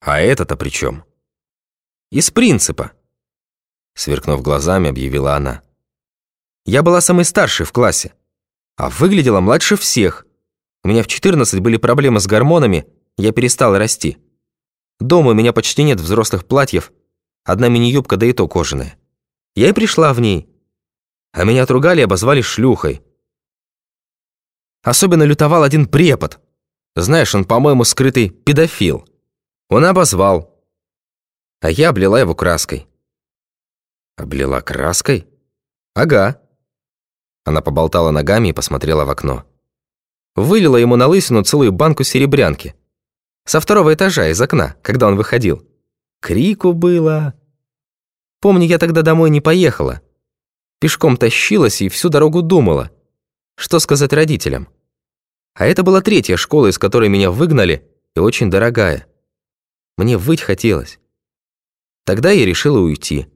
А это-то при чем? Из принципа. Сверкнув глазами, объявила она. Я была самой старшей в классе, а выглядела младше всех. У меня в 14 были проблемы с гормонами, я перестала расти. Дома у меня почти нет взрослых платьев, одна мини-юбка, да и то кожаная. Я и пришла в ней. А меня отругали и обозвали шлюхой. Особенно лютовал один препод. Знаешь, он, по-моему, скрытый педофил. Он обозвал. А я облила его краской. Облила краской? Ага. Она поболтала ногами и посмотрела в окно. Вылила ему на лысину целую банку серебрянки. Со второго этажа, из окна, когда он выходил. Крику было. Помню, я тогда домой не поехала. Пешком тащилась и всю дорогу думала, что сказать родителям. А это была третья школа, из которой меня выгнали, и очень дорогая. Мне выть хотелось. Тогда я решила уйти.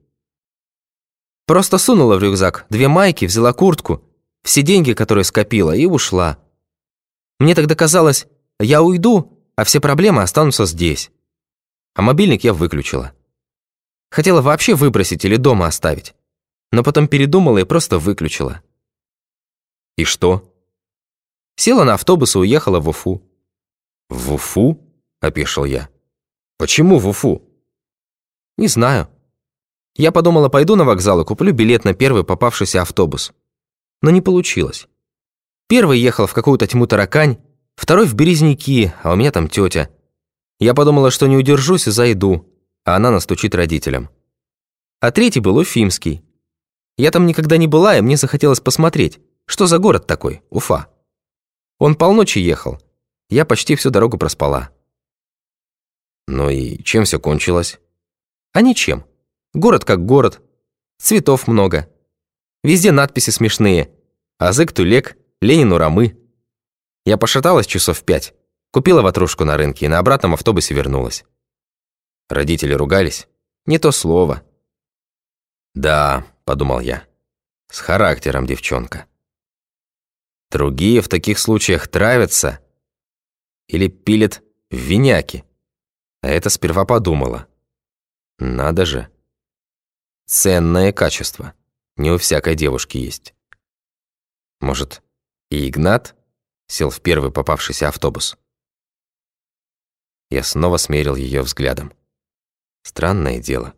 Просто сунула в рюкзак две майки, взяла куртку, все деньги, которые скопила, и ушла. Мне тогда казалось, я уйду, а все проблемы останутся здесь. А мобильник я выключила. Хотела вообще выбросить или дома оставить. Но потом передумала и просто выключила. И что? Села на автобус и уехала в Уфу. В Уфу? Опешил я. Почему в Уфу? Не знаю. Я подумала, пойду на вокзал и куплю билет на первый попавшийся автобус. Но не получилось. Первый ехал в какую-то тьму таракань, второй в Березники, а у меня там тетя. Я подумала, что не удержусь и зайду, а она настучит родителям. А третий был Уфимский. Я там никогда не была, и мне захотелось посмотреть, что за город такой, Уфа. Он полночи ехал. Я почти всю дорогу проспала. Ну и чем все кончилось? А ничем. Город как город. Цветов много. Везде надписи смешные. Азык Тулек, Ленину Рамы. Я пошаталась часов пять. Купила ватрушку на рынке и на обратном автобусе вернулась. Родители ругались. Не то слово. «Да», — подумал я, — «с характером девчонка». Другие в таких случаях травятся или пилят в виняки. А это сперва подумала. Надо же. Ценное качество. Не у всякой девушки есть. Может, и Игнат сел в первый попавшийся автобус? Я снова смерил ее взглядом. Странное дело.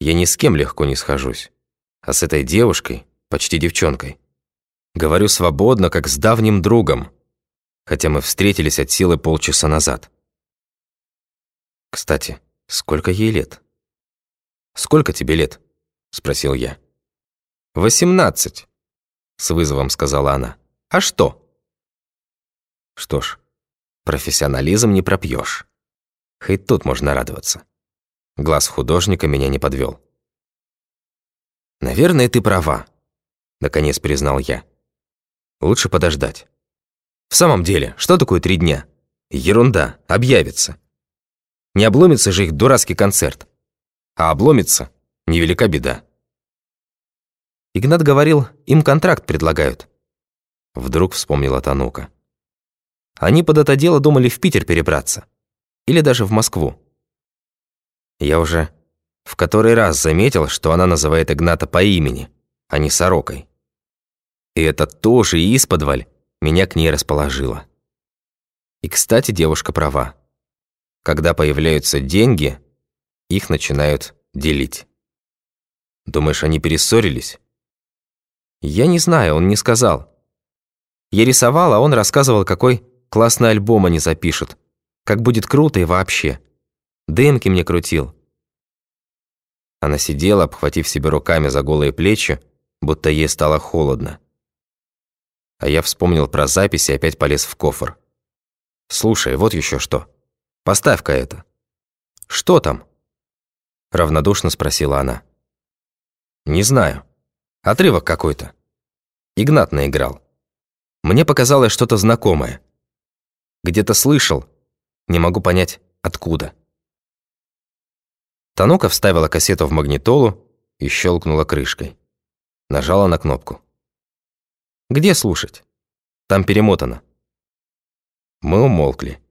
Я ни с кем легко не схожусь. А с этой девушкой, почти девчонкой, говорю свободно, как с давним другом, хотя мы встретились от силы полчаса назад. Кстати, сколько ей лет? «Сколько тебе лет?» – спросил я. «Восемнадцать», – с вызовом сказала она. «А что?» Что ж, профессионализм не пропьешь. Хоть тут можно радоваться. Глаз художника меня не подвел. «Наверное, ты права», – наконец признал я. «Лучше подождать». «В самом деле, что такое три дня?» «Ерунда, объявится. Не обломится же их дурацкий концерт. А обломится – невелика беда. Игнат говорил, им контракт предлагают. Вдруг вспомнила Танука. Они под это дело думали в Питер перебраться. Или даже в Москву. Я уже в который раз заметил, что она называет Игната по имени, а не сорокой. И это тоже исподволь меня к ней расположило. И, кстати, девушка права. Когда появляются деньги, их начинают делить. Думаешь, они перессорились? Я не знаю, он не сказал. Я рисовал, а он рассказывал, какой классный альбом они запишут. Как будет круто и вообще. Дымки мне крутил. Она сидела, обхватив себе руками за голые плечи, будто ей стало холодно. А я вспомнил про запись и опять полез в кофр. «Слушай, вот еще что. Поставь-ка это». «Что там?» Равнодушно спросила она. «Не знаю. Отрывок какой-то. Игнат наиграл. Мне показалось что-то знакомое. Где-то слышал. Не могу понять, откуда». Танука вставила кассету в магнитолу и щелкнула крышкой. Нажала на кнопку. «Где слушать?» «Там перемотано». Мы умолкли.